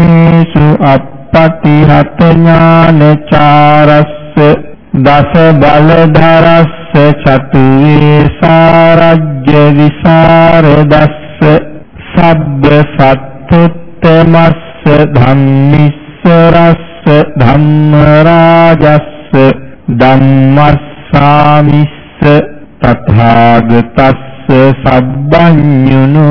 ධම්මේසු අප්පතිහත ඥානචාරස්ස දස බලධරස්ස චතු වේසාරජ්‍ය විසරදස්ස සබ්බ සත්තුත්තමස්ස ධම්මිස්සරස්ස ධම්ම රාජස්ස ධම්මස්සාමිස්ස තථාගතස්ස සබ්බඤුනෝ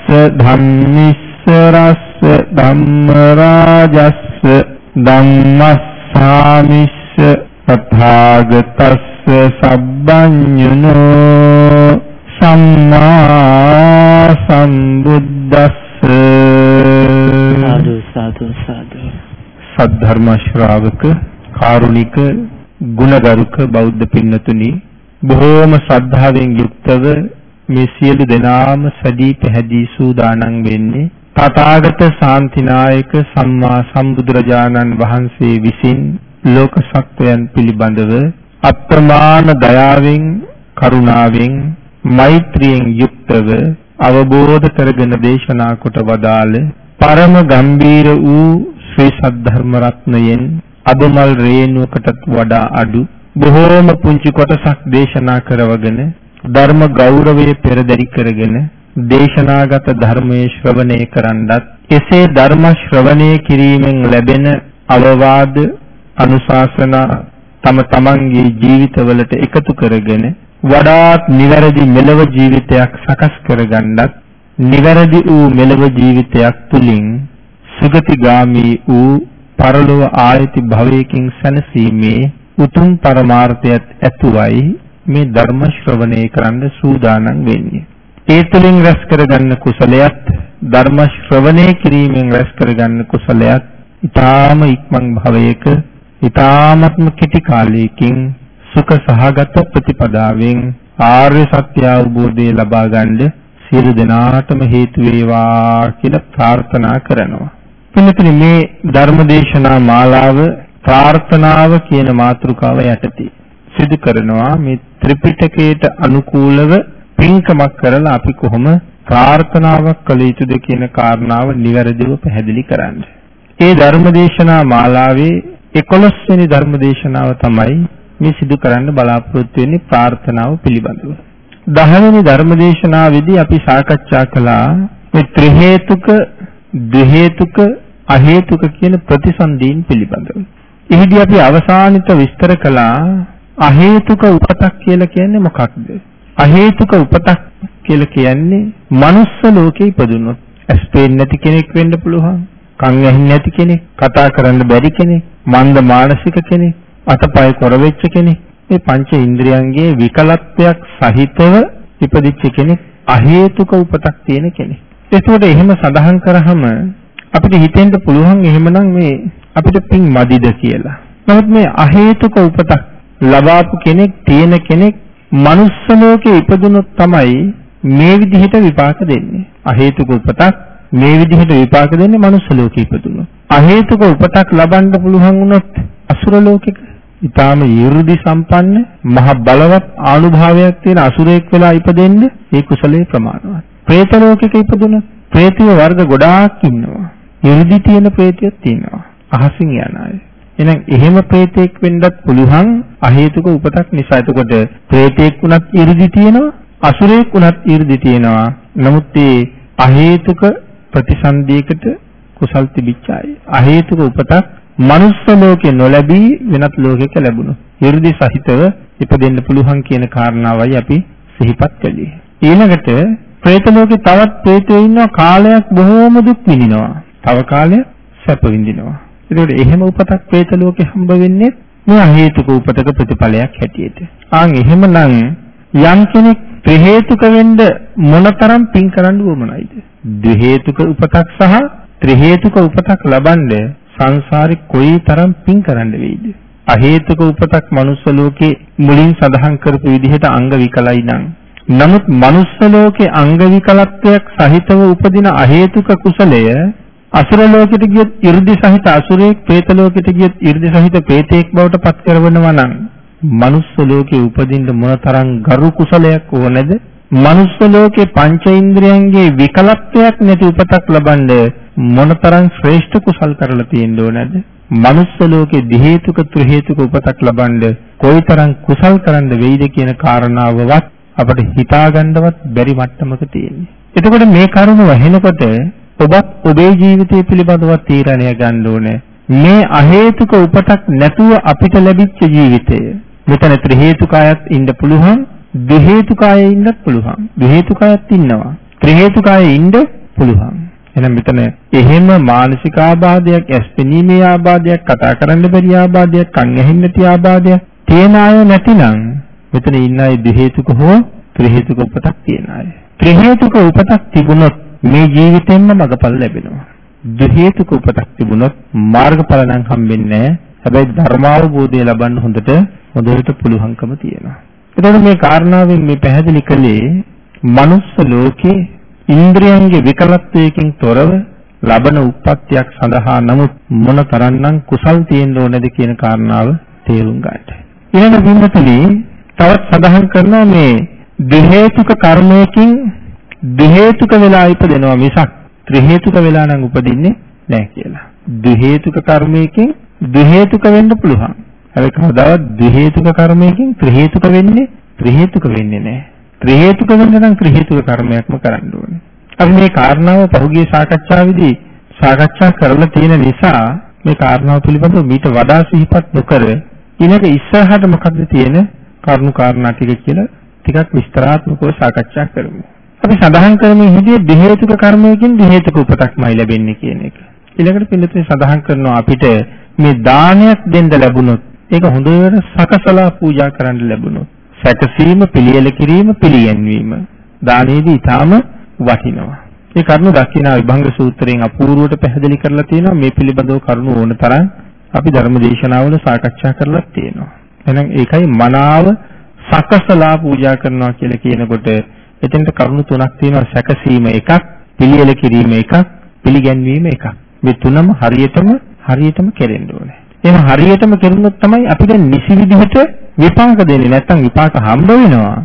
ධම්මිස්සරස්ස ධම්ම රාජස්ස ධම්මස්සාමිස්ස තථාගතස්ස සබ්බඤුනෝ සම්මා සම්බුද්දස්ස. සාදු සාදු සාදු. සද්ධර්ම ශ්‍රාවක කාරුණික ගුණගරුක බෞද්ධ පින්නතුනි බොහෝම ශ්‍රද්ධාවෙන් යුක්තව මේ සියලු දෙනාම සැදී පැහැදී සූදානම් වෙන්නේ තථාගත ශාන්තිනායක සම්මා සම්බුදුරජාණන් වහන්සේ විසින් ලෝක සත්වයන් පිළිබඳව අප්‍රමාණ දයාවෙන් කරුණාවෙන් මෛත්‍රියෙන් යුක්තව අවබෝධ කරගෙන දේශනා කොට වදාළ පරම ගම්බීර වූ ශ්‍රී සද්ධර්ම රත්නයෙන් අබමල් රේණුවකටත් වඩා අඩු බොහෝම පුංචි කොටසක් දේශනා කරවගෙන ධර්ම ගෞරවය පෙරදරි කරගෙන දේශනාගත ධර්මයේ ශ්‍රවණය කරන්නත් එසේ ධර්ම ශ්‍රවණය කිරීමෙන් ලැබෙන අවවාද අනුශාසනා තම තමන්ගේ ජීවිතවලට එකතු කරගෙන වඩාත් නිවැරදි මෙලව ජීවිතයක් සකස් කරගන්නත් නිවැරදි වූ මෙලව ජීවිතයක් තුලින් සුගතිගාමී වූ පරලොව ආයති භවයකින් සැනසීමේ උතුම් පරමාර්ථයත් ඇතුවයි මේ ධර්ම ශ්‍රවණය කරන්න සූදානම් වෙන්නේ. ඒ තුළින් රැස් කරගන්න කුසලයක් ධර්ම ශ්‍රවණය කිරීමෙන් රැස් කරගන්න කුසලයක් ඊටාම ඉක්මන් භවයක ඊ타ත්ම කෙටි කාලයකින් සුඛ සහගත ප්‍රතිපදාවෙන් ආර්ය සත්‍ය අවබෝධය ලබා ගන්න සියලු දෙනාටම හේතු වේවා කියලා ප්‍රාර්ථනා කරනවා. පිළිතුරු මේ ධර්මදේශනා මාලාව ප්‍රාර්ථනාව කියන මාතෘකාව යටතේ සිදු කරනවා මේ ත්‍රිපිටකයට අනුකූලව පින්කමක් කරලා අපි කොහොම ප්‍රාර්ථනාවක් කළ යුතුද කියන කාරණාව නිවැරදිව පැහැදිලි කරන්න. ඒ ධර්මදේශනා මාලාවේ 11 වෙනි ධර්මදේශනාව තමයි මේ සිදු කරන්න බලාපොරොත්තු වෙන්නේ ප්‍රාර්ථනාව පිළිබඳව. 10 වෙනි ධර්මදේශනාවේදී අපි සාකච්ඡා කළා මේ ත්‍රි හේතුක, ද්වි හේතුක, අ හේතුක කියන ප්‍රතිසන්දීන් පිළිබඳව. එහිදී අපි අවසානිත විස්තර කළා අ හේතුක උපතක් කියලා කියන්නේ මොකක්ද? අ හේතුක උපතක් කියලා කියන්නේ මනුස්ස ලෝකේ ඉපදුනොත් ඇස් පේන්නේ නැති කෙනෙක් වෙන්න පුළුවන්. කන් ඇහෙන්නේ නැති කෙනෙක්, කතා කරන්න බැරි කෙනෙක්, මන්ද මානසික කෙනෙක්, අතපය කොර වෙච්ච කෙනෙක්. මේ පංච ඉන්ද්‍රියන්ගේ විකලත්වයක් සහිතව ඉපදිච්ච කෙනෙක් අ හේතුක උපතක් තියෙන කෙනෙක්. එතකොට එහෙම සඳහන් කරාම අපිට හිතෙන්න පුළුවන් එහෙමනම් මේ අපිට පින් මදිද කියලා. නමුත් මේ අහේතුක උපතක් ලබාපු කෙනෙක් තියෙන කෙනෙක් manuss ලෝකේ ඉපදුනොත් තමයි මේ විදිහට විපාක දෙන්නේ. අහේතුක උපතක් මේ විදිහට විපාක දෙන්නේ manuss ලෝකේ ඉපදුනොත්. අහේතුක උපතක් ලබන්න පුළුවන් වුණොත් අසුර ලෝකෙක ඊටාම ඊර්දි සම්පන්න මහ බලවත් ආනුභාවයක් තියෙන අසුරෙක් වෙලා ඉපදෙන්න ඒ කුසලයේ ප්‍රමාණවත්. പ്രേත ලෝකෙක ඉපදුනොත් പ്രേතිය වර්ග ගොඩාක් ඉන්නවා. ඊර්දි තියෙන പ്രേතියක් තියෙනවා. අහසින් යන අය. එහෙනම් එහෙම ප්‍රේතෙක් වෙන්නත් පුළුවන් අහේතුක උපතක් නිසා. එතකොට ප්‍රේතෙක් වුණත් 이르දි තියෙනවා, අසුරෙක් වුණත් 이르දි තියෙනවා. නමුත් ඒ අහේතුක ප්‍රතිසන්දියකට කුසල් තිබිච්ච අය. අහේතුක උපතක් මනුස්ස ලෝකේ නොලැබී වෙනත් ලෝකයක ලැබුණා. 이르දි සහිතව ඉපදෙන්න පුළුවන් කියන කාරණාවයි අපි සිහිපත් කළේ. ඊළඟට ප්‍රේත ලෝකේ තවත් ප්‍රේතයෝ ඉන්නවා කාලයක් බොහෝම දුක් විඳිනවා. තව කාලයක් සැප විඳිනවා. ඒකට එහෙම උපතක් പ്രേත ලෝකේ හම්බ වෙන්නේ මේ හේතුක උපතක ප්‍රතිඵලයක් හැටියට. ආන් එහෙමනම් යම් කෙනෙක් ත්‍රි හේතුක වෙන්න මොනතරම් පින් කරන්න උවමනයිද? ද්වි හේතුක උපතක් සහ ත්‍රි හේතුක උපතක් ලබන්නේ සංසාරේ කොයිතරම් පින් කරන්න වෙයිද? අහේතුක උපතක් මනුස්ස ලෝකේ මුලින් සඳහන් කරපු විදිහට අංග විකලයි නම් නමුත් මනුස්ස ලෝකේ අංග විකලත්වයක් සහිතව උපදින අහේතුක කුසලය අසුර ලෝකෙට ගියොත් 이르දි සහිත අසුරයෙක්, പ്രേත ලෝකෙට ගියොත් 이르දි සහිත പ്രേතයෙක් බවට පත් කරවනවා නම් මනුස්ස ලෝකේ උපදින්න මොනතරම් ගරු කුසලයක් ඕනද? මනුස්ස ලෝකේ පංච ඉන්ද්‍රියන්ගේ විකලත්වයක් නැති උපතක් ලබන්නේ මොනතරම් ශ්‍රේෂ්ඨ කුසල් කරලා තියෙන්න ඕනද? මනුස්ස ලෝකේ දි හේතුක ත්‍රි හේතුක උපතක් ලබනද කොයිතරම් කුසල් කරන්න වෙයිද කියන කාරණාවවත් අපිට හිතාගන්නවත් බැරි මට්ටමක තියෙන්නේ. එතකොට මේ කරුණ වහිනකොට ඔබත් ඔබේ ජීවිතය පිළිබඳව තීරණය ගන්න ඕනේ. මේ අහේතුක උපතක් නැතුව අපිට ලැබිච්ච ජීවිතය. මෙතන ත්‍රි හේතුකයත් ඉන්න පුළුවන්, දි හේතුකයෙ ඉන්නත් පුළුවන්. දි හේතුකයත් ඉන්නවා. ත්‍රි හේතුකයෙ ඉන්න පුළුවන්. එහෙනම් මෙතන එහෙම මානසික ආබාධයක්, ඇස්පෙනීමේ ආබාධයක්, කතා කරන්න බැරි ආබාධයක්, කන් ඇහෙන්න නැති ආබාධයක් තියෙන අය නැතිනම් මෙතන ඉන්න අය දෙ හේතුක හෝ ත්‍රි හේතුක උපතක් තියෙන අය. ත්‍රි හේතුක උපතක් තිබුණොත් මේ ජීවිතෙන්ම මඟපල ලැබෙනවා. දෙ හේතුක උපතක් තිබුණොත් මාර්ගඵල නම් හම්බෙන්නේ නැහැ. හැබැයි ධර්මාවබෝධය ලබන්න හොඳට හොඳට පුළුවන්කම තියෙනවා. එතකොට මේ කාරණාවෙන් මේ පැහැදිලි කළේ මනුස්ස ලෝකේ ඉන්ද්‍රයන්ගේ විකලත්වයකින් තොරව ලබන උප්පත්තියක් සඳහා නමුත් මොන තරම්නම් කුසල් තියෙන්න ඕනද කියන කාරණාව තේරුම් ගන්නට. ඊළඟ බින්දතලි තවත් සඳහන් කරනවා මේ දෙ හේතුක කර්මයකින් දෙ හේතුක වෙලා ඉපදෙනවා මිසක් ත්‍රි හේතුක වෙලා නම් උපදින්නේ නැහැ කියලා. දෙ හේතුක කර්මයකින් දෙ හේතුක වෙන්න පුළුවන්. හැබැයි කවදාවත් දෙ හේතුක කර්මයකින් ත්‍රි හේතුක වෙන්නේ ත්‍රි හේතුක වෙන්නේ නැහැ. ත්‍රි හේතුක වෙන්න නම් ත්‍රි හේතුක කර්මයක්ම කරන්න ඕනේ. අපි මේ කාරණාව පහුගිය සාකච්ඡාවේදී සාකච්ඡා කරලා තියෙන නිසා මේ කාරණාව පිළිබඳව මීට වඩා සිහිපත් නොකර ඊළඟ ඉස්සරහට මොකද්ද තියෙන කරුණු කාරණා ටික කියලා ටිකක් විස්තරාත්මකව සාකච්ඡා කරමු. අපි සඳහන් කරමු හිදී දෙ හේතුක කර්මයකින් දෙ හේතුක උපතක්මයි ලැබෙන්නේ කියන එක. ඊළඟට පිළිතුරේ සඳහන් කරනවා අපිට මේ දානයක් දෙන්න ලැබුණොත් ඒක හොඳට සකසලා පූජා කරන්න ලැබුණොත් සැකසීම පිළියෙල කිරීම පිළිගැන්වීම දානයේදී ඊටාම වටිනවා. මේ කරුණු දක්ෂිනා විභංග සූත්‍රයෙන් අපූර්වට පැහැදිලි කරලා තියෙනවා මේ පිළිබඳව කරුණු ඕන තරම් අපි ධර්ම දේශනාවල සාකච්ඡා කරලා තියෙනවා. එහෙනම් ඒකයි මනාව සකසලා පූජා කරනවා කියලා කියනකොට එතෙන්ට කරුණු තුනක් තියෙනවා සැකසීම එකක්, පිළියෙල කිරීම එකක්, පිළිගැන්වීම එකක්. මේ තුනම හරියටම හරියටම කෙරෙන්න ඕනේ. එහෙනම් හරියටම කෙරුණොත් තමයි අපිට නිසි විදිහට විපාක දෙන්නේ. නැත්තම් විපාක හම්බ වෙනවා.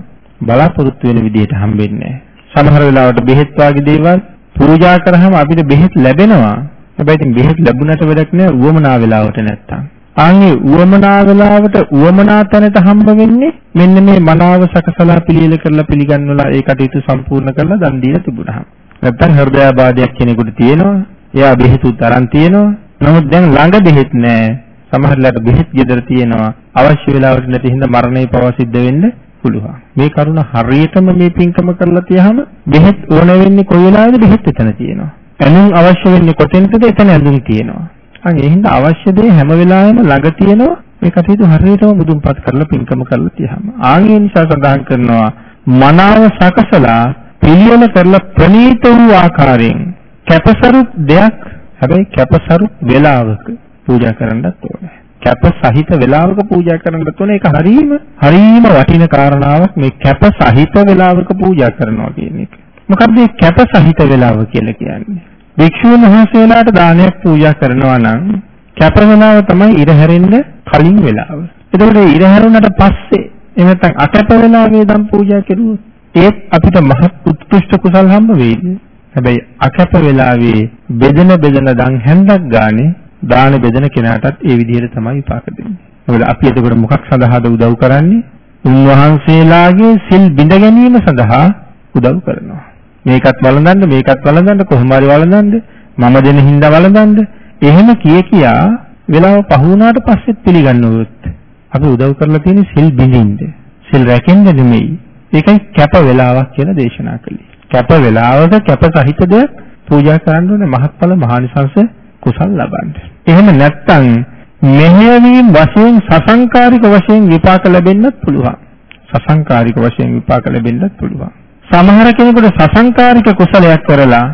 බලාපොරොත්තු වෙන විදිහට හම්බෙන්නේ සමහර වෙලාවට බෙහෙත් වාගේ දේවල් පූජා කරාම අපිට බෙහෙත් ලැබෙනවා. හැබැයි ඉතින් බෙහෙත් ලැබුණට වැඩක් නෑ උවමනා වෙලාවට නැත්තම්. ආන්ගේ උවමනා වෙලාවට උවමනා තැනට හම්බ වෙන්නේ මෙන්න මේ මනාව සකසලා පිළියෙල කරලා පිළිගන්නවලා ඒ කටයුතු සම්පූර්ණ කරලා දන් දීලා තිබුණා. නැත්තම් හෘදයාබාධයක් කෙනෙකුට තියෙනවා. එයා බෙහෙතුත් අරන් තියෙනවා. නමුත් දැන් ළඟ බෙහෙත් නෑ. සමහරట్లాට බෙහෙත් ගෙදර තියෙනවා අවශ්‍ය වෙලාවට නැති හින්දා මරණය පවා සිද්ධ වෙන්න පුළුවන්. මේ කරුණ හරියටම මේ පින්කම කරලා තියහම බෙහෙත් ඕන වෙන්නේ කොයි වෙලාවෙද බෙහෙත් එතන තියෙනවා. ඇඳුම් අවශ්‍ය වෙන්නේ කොතෙන්ද එතන ඇඳුම් තියෙනවා. අන්න ඒ හින්දා අවශ්‍ය දේ හැම වෙලාවෙම ළඟ තියෙනවා. මේ කටයුතු හරියටම මුදුන්පත් කරලා පින්කම කරලා තියහම. ආන්ගේ නිසා සඳහන් කරනවා මනාව සකසලා පිළියෙල කරලා ප්‍රණීත වූ ආකාරයෙන් කැපසරු දෙයක් හැබැයි කැපසරු වේලාවක පූජා කරන්නත් ඕනේ. කැප සහිත වේලාවක පූජා කරන්නත් ඕනේ. ඒක හරීම හරීම වටින කාරණාවක් මේ කැප සහිත වේලාවක පූජා කරනවා කියන එක. මොකක්ද මේ කැප සහිත වේලාව කියලා කියන්නේ? භික්ෂුන් වහන්සේලාට දානයක් පූජා කරනවා නම් කැප වෙලාව තමයි ඉර හැරෙන්න කලින් වෙලාව. එතකොට ඉර හැරුණාට පස්සේ එහෙම නැත්නම් අකැප වෙලාවේ දම් පූජා කෙරුවොත් ඒත් අපිට මහත් උත්කෘෂ්ඨ කුසල් හම්බ වෙයිද? හැබැයි අකැප වෙලාවේ බෙදෙන බෙදෙන දන් හැන්දක් ගානේ දාන බෙදෙන කෙනාටත් ඒ විදිහට තමයි විපාක දෙන්නේ. මොකද අපි එතකොට මොකක් සඳහාද උදව් කරන්නේ? උන්වහන්සේලාගේ සිල් බිඳ ගැනීම සඳහා උදව් කරනවා. මේකත් වළඳන්න මේකත් වළඳන්න කොහොම හරි වළඳන්න මම දෙන හින්දා වළඳන්න එහෙම කිය කියා වෙලාව පහ වුණාට පස්සෙත් පිළිගන්නවොත් අපි උදව් කරලා තියෙන්නේ සිල් බිඳින්න. සිල් රැකෙන්න නෙමෙයි. ඒකයි කැප වෙලාවක් කියලා දේශනා කළේ. කැප වෙලාවක කැප සහිත දෙයක් පූජා කරන්න ඕනේ මහත්ඵල මහානිසංස කුසල් ලබන්න. එහෙම නැත්නම් මෙහෙයවීම වශයෙන් සසංකාරික වශයෙන් විපාක ලැබෙන්නත් පුළුවන්. සසංකාරික වශයෙන් විපාක ලැබෙන්නත් පුළුවන්. සමහර කෙනෙකුට සසංකාරික කුසලයක් කරලා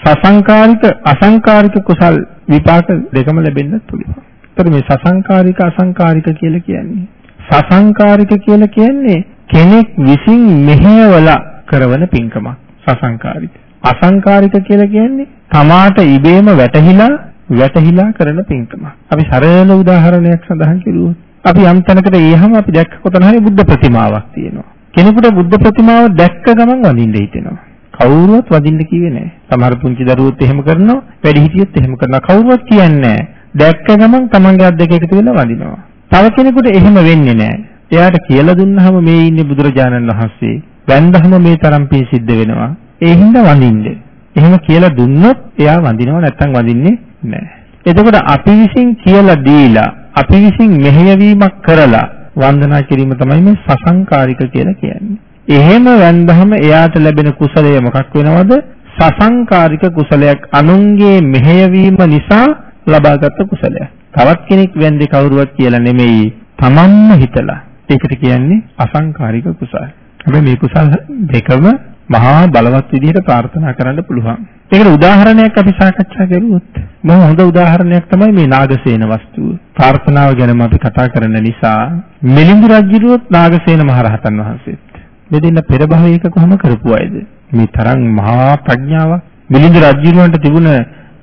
සසංකාරික අසංකාරික කුසල් විපාක දෙකම ලැබෙන්නත් පුළුවන්. ඒතර මේ සසංකාරික අසංකාරික කියලා කියන්නේ සසංකාරික කියලා කියන්නේ කෙනෙක් විසින් මෙහෙයවලා කරන පින්කමක් සසංකාරික. අසංකාරික කියලා කියන්නේ තමාට ඉබේම වැටහිලා වැටහිලා කරන පින්කමක්. අපි සරල උදාහරණයක් සඳහන් කරුවොත් අපි යම් තැනකට ගියහම අපි දැක්ක කොතන හරි බුද්ධ ප්‍රතිමාවක් තියෙනවා. කෙනෙකුට බුද්ධ ප්‍රතිමාව දැක්ක ගමන් වඳින්න හිතෙනවා. කවුරුවත් වදින්න කිව්වේ නැහැ. සමහර පුංචි දරුවෝත් එහෙම කරනවා, වැඩිහිටියොත් එහෙම කරනවා. කවුරුවත් කියන්නේ නැහැ. දැක්ක ගමන් තමන්ගේ අත් දෙක එකතු වෙලා වදිනවා. තව කෙනෙකුට එහෙම වෙන්නේ නැහැ. එයාට කියලා දුන්නාම මේ ඉන්නේ බුදුරජාණන් වහන්සේ. වැන්දහම මේ තරම් පින් සිද්ධ වෙනවා. ඒ හින්දා වඳින්න. එහෙම කියලා දුන්නොත් එයා වඳිනව නැත්තම් වඳින්නේ නැහැ. එතකොට අපි විසින් කියලා දීලා අපි විසින් මෙහෙයවීමක් කරලා වන්දනා කිරීම තමයි මේ සසංකාරික කියලා කියන්නේ. එහෙම වැන්දහම එයාට ලැබෙන කුසලය මොකක් වෙනවද? සසංකාරික කුසලයක් අනුන්ගේ මෙහෙයවීම නිසා ලබාගත් කුසලයක්. තවත් කෙනෙක් වෙන්නේ කවුරුවත් කියලා නෙමෙයි තමන්ම හිතලා. ඒකට කියන්නේ අසංකාරික කුසල. හැබැයි මේ කුසල දෙකම මහා බලවත් විදිහට ප්‍රාර්ථනා කරන්න පුළුවන්. ඒකට උදාහරණයක් අපි සාකච්ඡා කරුවොත් මම හොඳ උදාහරණයක් තමයි මේ නාගසේන වස්තුව. ප්‍රාර්ථනාව ගැනම අපි කතා කරන නිසා මිලිඳු රජුරුවත් නාගසේන මහරහතන් වහන්සේත් මේ දෙන්න පෙර භවයක කොහොම කරපු අයද? මේ තරම් මහා ප්‍රඥාවක් මිලිඳු රජුරුවන්ට තිබුණ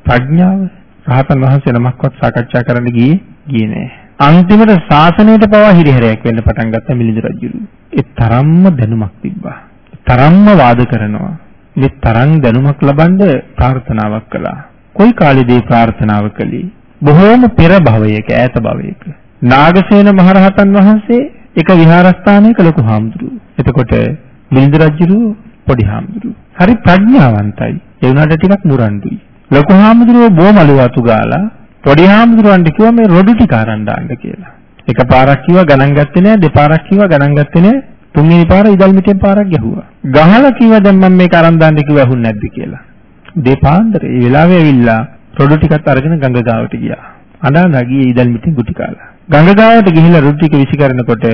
ප්‍රඥාව රහතන් වහන්සේ නමක්වත් සාකච්ඡා කරන්න ගියේ ගියේ නෑ. අන්තිමට ශාසනයට පවා හිරිහැරයක් වෙන්න පටන් ගත්ත මිලිඳු රජුරු. ඒ තරම්ම දැනුමක් තිබ්බා. තරම්ම වාද කරනවා. මේ තරම් දැනුමක් ලබන්න ප්‍රාර්ථනාවක් කළා. කොයි කාලෙද ප්‍රාර්ථනාව කළේ? බොහෝම පෙර භවයක ඈත භවයක. නාගසේන මහරහතන් වහන්සේ එක විහාරස්ථානයක ලොකු හාමුදුරුවෝ. එතකොට මිලිඳු රජුරු පොඩි හාමුදුරුවෝ. හරි ප්‍රඥාවන්තයි. ඒ වුණාට ටිකක් මුරණ්ඩුයි. ලොකු හාමුදුරුවෝ බොමලු වතු ගාලා පොඩි හාමුදුරුවන්ට කිව්වා මේ රොඩු ටික අරන් දාන්න කියලා. එකපාරක් කිව්වා ගණන් ගත්තේ නෑ දෙපාරක් කිව්වා ගණන් ගත්තේ නෑ තුන්වෙනි පාර ඉදල් මිටෙන් පාරක් ගැහුවා. ගහලා කිව්වා දැන් මම මේක අරන් දාන්න කිව්වා ඇහුන්නේ නැද්ද කියලා. දෙපාන්දරේ ඒ වෙලාවේ ඇවිල්ලා රොඩු ටිකත් අරගෙන ගඟ ගාවට ගියා. අඬා ගියේ ඉදල් මිටෙන් ගුටි කාලා. ගඟ ගාවට ගිහිල්ලා රොඩු ටික විසි කරනකොට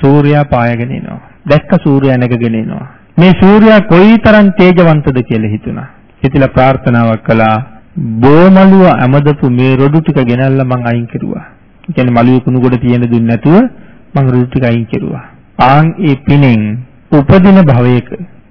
සූර්යයා පායගෙන එනවා. දැක්ක සූර්යයා නැගගෙන එනවා. මේ සූර්යයා කොයිතරම් තේජවන්තද කියලා හිතුණා. හිතලා ප්‍රාර්ථනාවක් කළා. බෝමලුව ඇමදපු මේ රොඩු ටික ගෙනල්ලා මං අයින් කෙරුවා. ඒ කියන්නේ මලුවේ කුණු ගොඩ තියෙන දුන්නේ නැතුව මං රොඩු ටික අයින් කෙරුවා. ආන් ඒ පිනෙන් උපදින භවයක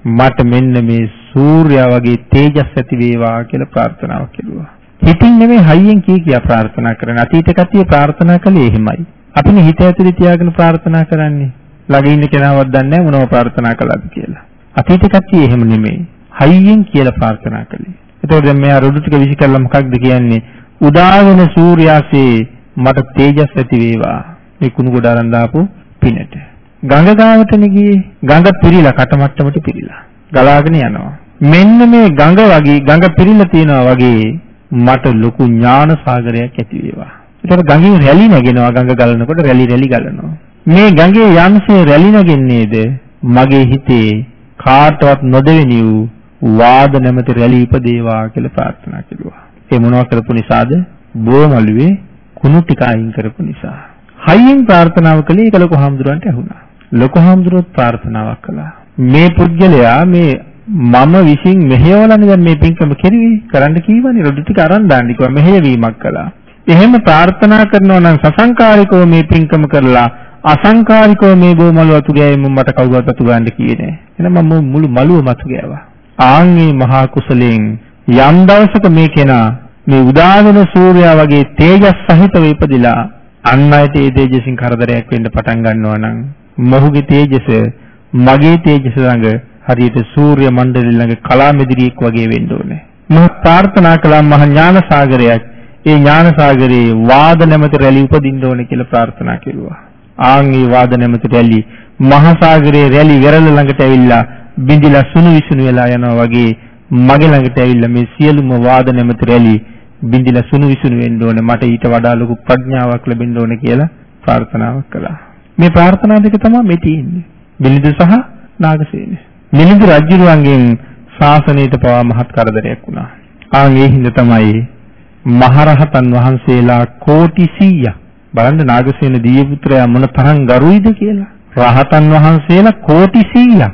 මට මෙන්න මේ සූර්යා වගේ තේජස් ඇති වේවා කියලා ප්‍රාර්ථනාවක් කෙරුවා. හිතින් නෙමෙයි හයියෙන් කී කියා ප්‍රාර්ථනා කරන. අතීත කතිය ප්‍රාර්ථනා කළේ එහෙමයි. අපිනේ හිත ඇතුලේ තියාගෙන ප්‍රාර්ථනා කරන්නේ. ළඟ ඉන්න කෙනාවත් දන්නේ නැහැ මොනව ප්‍රාර්ථනා කළාද කියලා. අතීත කතිය එහෙම නෙමෙයි. හයියෙන් කියලා ප්‍රාර්ථනා කළේ. එතකොට දැන් මෙයා රොඩු ටික විසි කළා මොකක්ද කියන්නේ? උදා වෙන සූර්යාසේ මට තේජස් ඇති වේවා. මේ කුණු ගොඩ අරන් දාපු පිනට. ගඟ ගාවටනේ ගියේ. ගඟ පිරීලා කටමට්ටමට පිරීලා. ගලාගෙන යනවා. මෙන්න මේ ගඟ වගේ ගඟ පිරීලා තියෙනවා වගේ මට ලොකු ඥාන සාගරයක් ඇති වේවා. ඒතර ගඟේ රැලි නැගෙනවා ගඟ ගලනකොට රැලි රැලි ගලනවා. මේ ගඟේ යම්සේ රැලි නැගෙන්නේද මගේ හිතේ කාටවත් නොදෙවෙනි වූ වාද නැමැති රැලි ඉපදේවා කියලා ප්‍රාර්ථනා කෙරුවා. ඒ මොනවා කරපු නිසාද? බෝමළුවේ කුණු ටික අයින් කරපු නිසා. හයියෙන් ප්‍රාර්ථනාව කළේ ඒක ලොකු හාමුදුරන්ට ඇහුණා. ලොකු හාමුදුරුවෝ ප්‍රාර්ථනාවක් කළා. මේ පුද්ගලයා මේ මම විසින් මෙහෙයවලානේ දැන් මේ පින්කම කෙරුවේ කරන්න කීවනේ රොඩු ටික අරන් දාන්න කිව්වා මෙහෙයවීමක් කළා. එහෙම ප්‍රාර්ථනා කරනවා නම් සසංකාරිකව මේ පින්කම කරලා අසංකාරිකව මේ බොමලු වතු ගෑවෙම මට කවුරුත් වතු ගන්න කියේ නෑ. එහෙනම් මම මුළු මලුව මතු ගෑවා. ආන්ගේ මහා කුසලයෙන් යම් දවසක මේ කෙනා මේ උදාගෙන සූර්යයා වගේ තේජස් සහිතව ඉපදිලා අන් අයට ඒ තේජසින් කරදරයක් වෙන්න පටන් ගන්නවා නම් මොහුගේ තේජස මගේ තේජස ළඟ හරියට සූර්ය මණ්ඩලය ළඟ කලාමැදිරියෙක් වගේ වෙන්න ඕනේ. මම ප්‍රාර්ථනා කළා මහ ඥාන සාගරයක්. ඒ ඥාන සාගරේ වාද නැමැති රැලි උපදින්න ඕනේ කියලා ප්‍රාර්ථනා කෙරුවා. ආන් ඒ වාද නැමැති රැලි මහ සාගරේ රැලි වෙරළ ළඟට ඇවිල්ලා බිඳිලා සුණු විසුණු වෙලා යනවා වගේ මගේ ළඟට ඇවිල්ලා මේ සියලුම වාද නැමැති රැලි බිඳිලා සුණු විසුණු වෙන්න ඕනේ මට ඊට වඩා ලොකු ප්‍රඥාවක් ලැබෙන්න ඕනේ කියලා ප්‍රාර්ථනාවක් කළා. මේ ප්‍රාර්ථනා දෙක තමයි මේ තියෙන්නේ. මිලිඳු සහ නාගසේන. මිලිඳු රජුරුවන්ගෙන් ශාසනයට පවා මහත් කරදරයක් වුණා. ආන් ඒ හින්දා තමයි මහරහතන් වහන්සේලා කෝටි 100ක් බලන්න නාගසේන දිව්‍ය පුත්‍රයා මොන තරම් ගරුයිද කියලා. රහතන් වහන්සේලා කෝටි 100ක්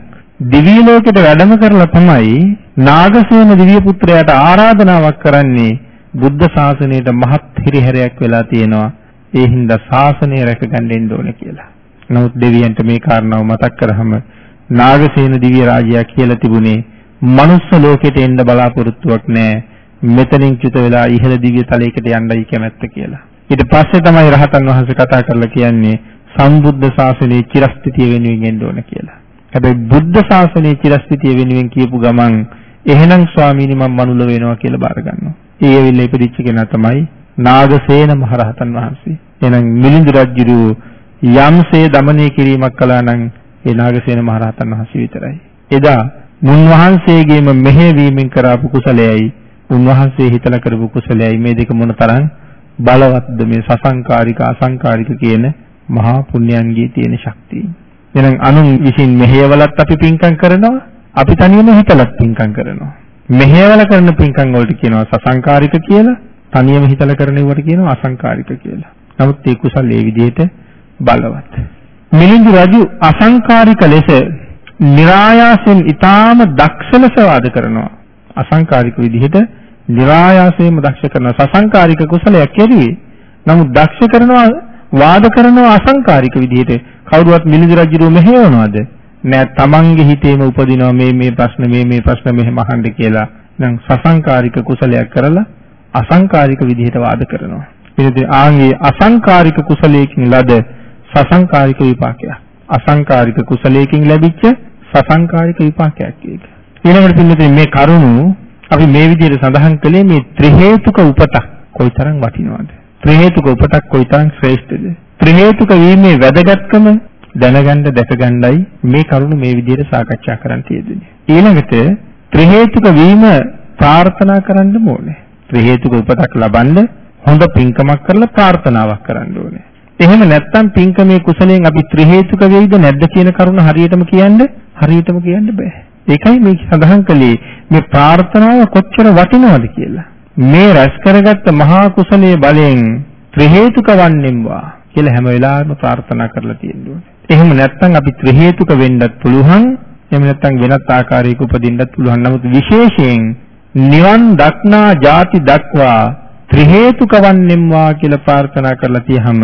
දිව්‍ය ලෝකෙට වැඩම කරලා තමයි නාගසේන දිව්‍ය පුත්‍රයාට ආරාධනාවක් කරන්නේ බුද්ධ ශාසනයට මහත් හිරිහැරයක් වෙලා තියෙනවා. ඒ හින්දා ශාසනය රැකගන්න ඉන්න ඕනේ කියලා. නමුත් දෙවියන්ට මේ කාරණාව මතක් කරාම නාගසේන දිව්‍ය රාජයා කියලා තිබුණේ මනුස්ස ලෝකෙට එන්න බලාපොරොත්තුවක් නැහැ. මෙතනින් චුත වෙලා ඉහළ දිව්‍ය තලයකට යන්නයි කැමැත්ත කියලා. ඊට පස්සේ තමයි රහතන් වහන්සේ කතා කරලා කියන්නේ සම්බුද්ධ ශාසනයේ චිරස්ථිතිය වෙනුවෙන් එන්න ඕන කියලා. හැබැයි බුද්ධ ශාසනයේ චිරස්ථිතිය වෙනුවෙන් කියපු ගමන් එහෙනම් ස්වාමීනි මම මනුල වෙනවා කියලා බාර ගන්නවා. ඒ ඇවිල්ලා ඉපදිච්ච කෙනා තමයි නාගසේන මහරහතන් වහන්සේ. එහෙනම් මිලිඳු රජුරු යම්සේ দমনය කිරීමක් කළා නම් ඒ නාගසේන මහරහතන් වහන්සේ විතරයි. එදා මුන්වහන්සේගේම මෙහෙවීමෙන් කරපු කුසලයයි උන්වහන්සේ හිතලා කරපු කුසලයයි මේ දෙක මොන තරම් බලවත්ද මේ සසංකාරික අසංකාරික කියන මහා පුණ්‍යයන්ගේ තියෙන ශක්තිය. එහෙනම් අනුන් විසින් මෙහෙයවලත් අපි පින්කම් කරනවා අපි තනියම හිතලත් පින්කම් කරනවා. මෙහෙයවල කරන පින්කම් වලට කියනවා සසංකාරික කියලා, තනියම හිතලා කරන ඒවට කියනවා අසංකාරික කියලා. නමුත් ඒ කුසල් ඒ විදිහට බලවත්. මිලිඳු රජු අසංකාරික ලෙස નિરાයාසයෙන් ඊටාම දක්ෂ ලෙස වාද කරනවා. අසංකාරික විදිහට નિરાයාසයෙන්ම දක්ෂ කරන සසංකාරික කුසලයක් කෙරුවේ. නමුත් දක්ෂ කරනවා වාද කරනවා අසංකාරික විදිහට කවුරුවත් මිලිඳු රජුව මෙහෙවනවද? නෑ තමන්ගේ හිතේම උපදිනවා මේ මේ ප්‍රශ්න මේ මේ ප්‍රශ්න මෙහෙම අහන්න කියලා. නම් සසංකාරික කුසලයක් කරලා අසංකාරික විදිහට වාද කරනවා. මිලිඳු ආන්ගේ අසංකාරික කුසලයකින් ලද සසංකාරික විපාකයක්. අසංකාරික කුසලයකින් ලැබිච්ච සසංකාරික විපාකයක් ඒක. ඊළඟට පින්නතේ මේ කරුණු අපි මේ විදිහට සඳහන් කළේ මේ ත්‍රි හේතුක උපතක් කොයිතරම් වටිනවද? ත්‍රි හේතුක උපතක් කොයිතරම් ශ්‍රේෂ්ඨද? ත්‍රි හේතුක වීමේ වැදගත්කම දැනගන්න දැකගන්නයි මේ කරුණු මේ විදිහට සාකච්ඡා කරන්න තියෙන්නේ. ඊළඟට ත්‍රි හේතුක වීම ප්‍රාර්ථනා කරන්න ඕනේ. ත්‍රි හේතුක උපතක් ලබන්න හොඳ පින්කමක් කරලා ප්‍රාර්ථනාවක් කරන්න ඕනේ. එහෙම නැත්නම් පින්කමේ කුසලයෙන් අපි ත්‍රි හේතුක වෙයිද නැද්ද කියන කරුණ හරියටම කියන්න හරියටම කියන්න බෑ. ඒකයි මේ සඳහන් කළේ මේ ප්‍රාර්ථනාව කොච්චර වටිනවද කියලා. මේ රැස් කරගත්ත මහා කුසලයේ බලයෙන් ත්‍රි හේතුක වන්නේම්වා කියලා හැම වෙලාවෙම ප්‍රාර්ථනා කරලා තියෙනවා. එහෙම නැත්නම් අපි ත්‍රි හේතුක වෙන්නත් පුළුවන්. එහෙම නැත්නම් වෙනත් ආකාරයක උපදින්නත් පුළුවන්. නමුත් විශේෂයෙන් නිවන් දක්නා ಜಾති දක්වා ත්‍රි හේතුක වන්නේම්වා කියලා ප්‍රාර්ථනා කරලා තියහම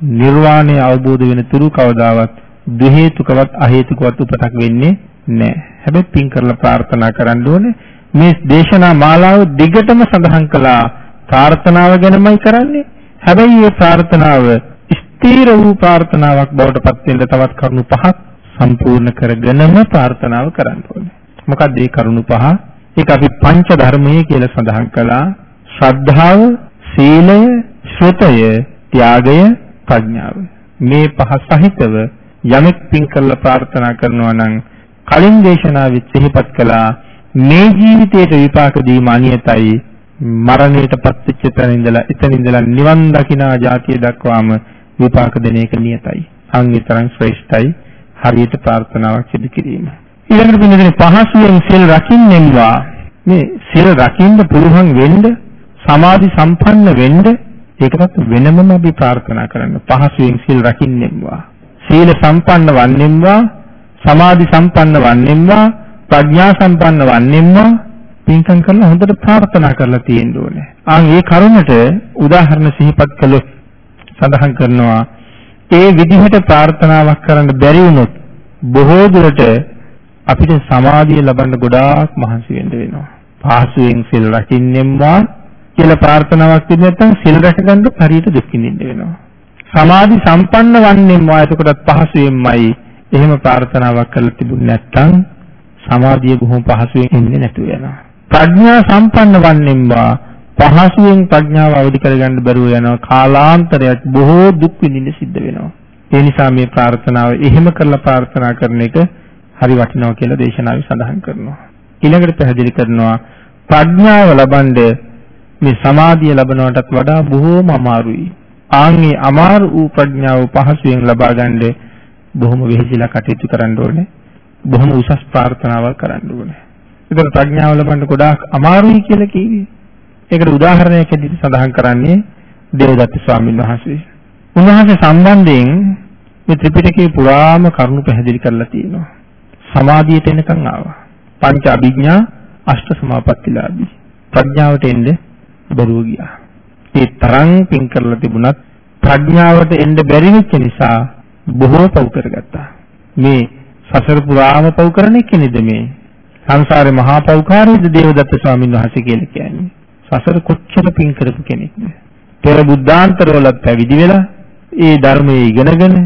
නිර්වාණය අවබෝධ වෙන තුරු කවදාවත් දු හේතුකවත් අ හේතුකවත් උපතක් වෙන්නේ නැහැ. හැබැයි පින් කරලා ප්‍රාර්ථනා කරන්න ඕනේ. මේ දේශනා මාලාව දිගටම සඳහන් කළා ප්‍රාර්ථනාව ගැනමයි කරන්නේ. හැබැයි මේ ප්‍රාර්ථනාව ස්ථීර වූ ප්‍රාර්ථනාවක් බවට පත් වෙන්න තවත් කරුණු පහක් සම්පූර්ණ කරගෙනම ප්‍රාර්ථනාව කරන්න ඕනේ. මොකක්ද මේ කරුණු පහ? ඒක අපි පංච ධර්මයේ කියලා සඳහන් කළා. ශ්‍රද්ධාව, සීලය, ශ්‍රතය, ත්‍යාගය, ප්‍රඥාව. මේ පහ සහිතව යමෙක් පින් කරලා ප්‍රාර්ථනා කරනවා නම් කලින් දේශනාවෙත් සිහිපත් කළා මේ ජීවිතයට විපාක දීම අනියතයි මරණයට පත්වෙච්ච තැන ඉඳලා එතන ඉඳලා නිවන් දකිනා જાතිය දක්වාම විපාක දෙන එක නියතයි. අංගිතරන් ශ්‍රේෂ්ඨයි හරියට ප්‍රාර්ථනාවක් සිදු කිරීම. ඊළඟට පින්නදෙන පහසුවෙන් සිල් රකින්නෙම්වා මේ සිල් රකින්න පුළුවන් වෙන්න සමාධි සම්පන්න වෙන්න ඒකටත් වෙනමම අපි ප්‍රාර්ථනා කරන්න. පහසුවෙන් සිල් රකින්නෙම්වා. සීල සම්පන්න වන්නෙම්වා, සමාධි සම්පන්න වන්නෙම්වා, ප්‍රඥා සම්පන්න වන්නෙම්වා, පින්කම් කරලා හොඳට ප්‍රාර්ථනා කරලා තියෙන්න ඕනේ. ආන් ඒ කරුණට උදාහරණ සිහිපත් කළොත් සඳහන් කරනවා ඒ විදිහට ප්‍රාර්ථනාවක් කරන්න බැරි වුණොත් බොහෝ දුරට අපිට සමාධිය ලබන්න ගොඩාක් මහන්සි වෙන්න වෙනවා. පහසුවෙන් සිල් රකින්නෙම්වා කියලා ප්‍රාර්ථනාවක් තිබෙන්නේ නැත්නම් සිල් රැකගන්න හරියට දුක් විඳින්න වෙනවා. සමාධි සම්පන්න වන්නෙම්වා එතකොටත් පහසුවෙන්මයි. එහෙම ප්‍රාර්ථනාවක් කරලා තිබුණ නැත්නම් සමාධිය බොහොම පහසුවෙන් එන්නේ නැතුව යනවා. ප්‍රඥා සම්පන්න වන්නෙම්වා පහසුවෙන් ප්‍රඥාව අවදි කරගන්න බැරුව යනවා. කාලාන්තරයක් බොහෝ දුක් විඳින්න සිද්ධ වෙනවා. ඒ නිසා මේ ප්‍රාර්ථනාව එහෙම කරලා ප්‍රාර්ථනා කරන එක හරි වටිනවා කියලා දේශනාවේ සඳහන් කරනවා. ඊළඟට පැහැදිලි කරනවා ප්‍රඥාව ලබනද මේ සමාධිය ලබනවටත් වඩා බොහෝම අමාරුයි ආන්ගේ අමාරු වූ ප්‍රඥාව පහසුවෙන් ලබා ගන්න බොහොම වෙහෙසිලා කටයුතු කරන්න ඕනේ බොහොම උසස් ප්‍රාර්ථනාවක් කරන්න ඕනේ ඒතර ප්‍රඥාව ලබන්න ගොඩාක් අමාරුයි කියලා කිව්වේ ඒකට උදාහරණයක් ඇදිට සඳහන් කරන්නේ දේවදත්ත ස්වාමීන් වහන්සේ. උන්වහන්සේ සම්බන්ධයෙන් මේ ත්‍රිපිටකයේ පුරාම කරුණු පැහැදිලි කරලා තියෙනවා. සමාධියට එනකන් ආවා. පංච අභිඥා අෂ්ට සමාපත්තිලාභී. ප්‍රඥාවට එන්න බැරුව ගියා. ඒ තරම් පින් කරලා තිබුණත් ප්‍රඥාවට එන්න බැරි වෙච්ච නිසා බොහෝ පව් කරගත්තා. මේ සසර පුරාම පව් කරන කෙනෙක්ද මේ? සංසාරේ මහා පව්කාරයේද දේවදත්ත ස්වාමීන් වහන්සේ කියලා කියන්නේ. සසර කොච්චර පින් කරපු කෙනෙක්ද? පෙර බුද්ධාන්තරවලත් පැවිදි වෙලා ඒ ධර්මයේ ඉගෙනගෙන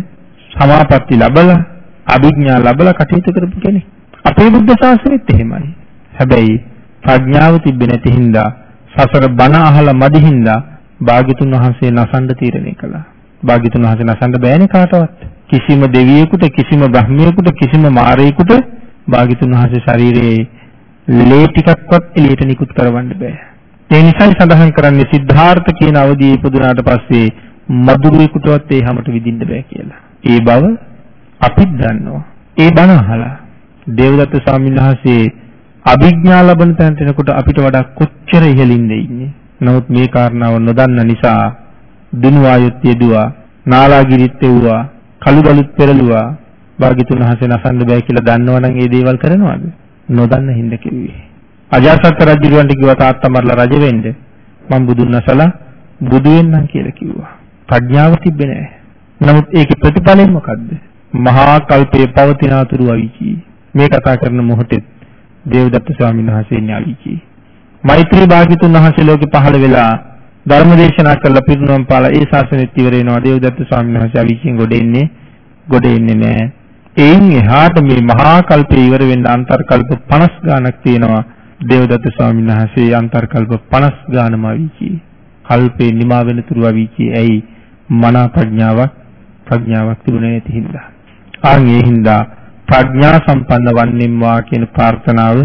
සමාපatti ලැබලා අභිඥා ලැබලා කටයුතු කරපු කෙනෙක්. අපේ බුද්ධ ශාසනෙත් එහෙමයි. හැබැයි ප්‍රඥාව තිබෙන්නේ නැති හින්දා සසර බණ අහලා මදි හින්දා භාග්‍යතුන් වහන්සේ නසන්න තීරණය කළා. භාග්‍යතුන් වහන්සේ නසන්න බෑනේ කාටවත්. කිසිම දෙවියෙකුට කිසිම බ්‍රහ්මියෙකුට කිසිම මාරයෙකුට භාග්‍යතුන් වහන්සේ ශරීරයේ ලේ ටිකක්වත් එළියට නිකුත් කරවන්න බෑ. ඒ නිසායි සඳහන් කරන්නේ සිද්ධාර්ථ කියන අවධියේ ඉපදුනාට පස්සේ මధుරේකටවත් ඒ හැමත විඳින්න බෑ කියලා. ඒ බව අපිත් දන්නවා. ඒ බණ අහලා දේවදත්ත ස්වාමීන් වහන්සේ අභිඥා ලබන තැනට එනකොට අපිට වඩා කොච්චර ඉහළින්ද ඉන්නේ. නමුත් මේ කාරණාව නොදන්න නිසා දිනුවායුත් යෙදුවා, නාලාගිරිත් එව්වා, කළුබලුත් පෙරළුවා. භාග්‍යතුන් වහන්සේ නසන්න බෑ කියලා දන්නවනම් ඒ දේවල් කරනවද? නොදන්න හින්දා කිව්වේ. අජාසත් රජුන්ට කිව්වා තාත්තා මරලා රජ වෙන්න. මම බුදුන් නැසලා බුදු වෙන්නම් කියලා කිව්වා. ප්‍රඥාව තිබ්බේ නැහැ. නමුත් ඒකේ ප්‍රතිඵලය මොකද්ද? මහා කල්පයේ පවතින අතුරු අවීචී. මේ කතා කරන මොහොතේ දේවදත්ත ස්වාමීන් වහන්සේ ඉන්නේ අවීචී. මෛත්‍රී භාග්‍යතුන් වහන්සේ ලෝකේ පහළ වෙලා ධර්ම දේශනා කළ පිරිනුවම් පාලා ඒ ශාසනෙත් ඉවර වෙනවා. දේවදත්ත ස්වාමීන් වහන්සේ අවීචීන් ගොඩ එන්නේ ගොඩ එන්නේ නැහැ. එයින් එහාට මේ මහා කල්පේ ඉවර වෙන්න අන්තර් කල්ප 50 ගාණක් තියෙනවා. දේවදත්ත ස්වාමීන් වහන්සේ අන්තර්කල්ප 50 ගානම අවීචී. කල්පේ නිමා වෙන තුරු අවීචී. ඇයි? මනා ප්‍රඥාවක් ප්‍රඥාවක් තිබුණේ නැති හින්දා. ආන් ඒ හින්දා ප්‍රඥා සම්පන්න වන්නෙම්වා කියන ප්‍රාර්ථනාව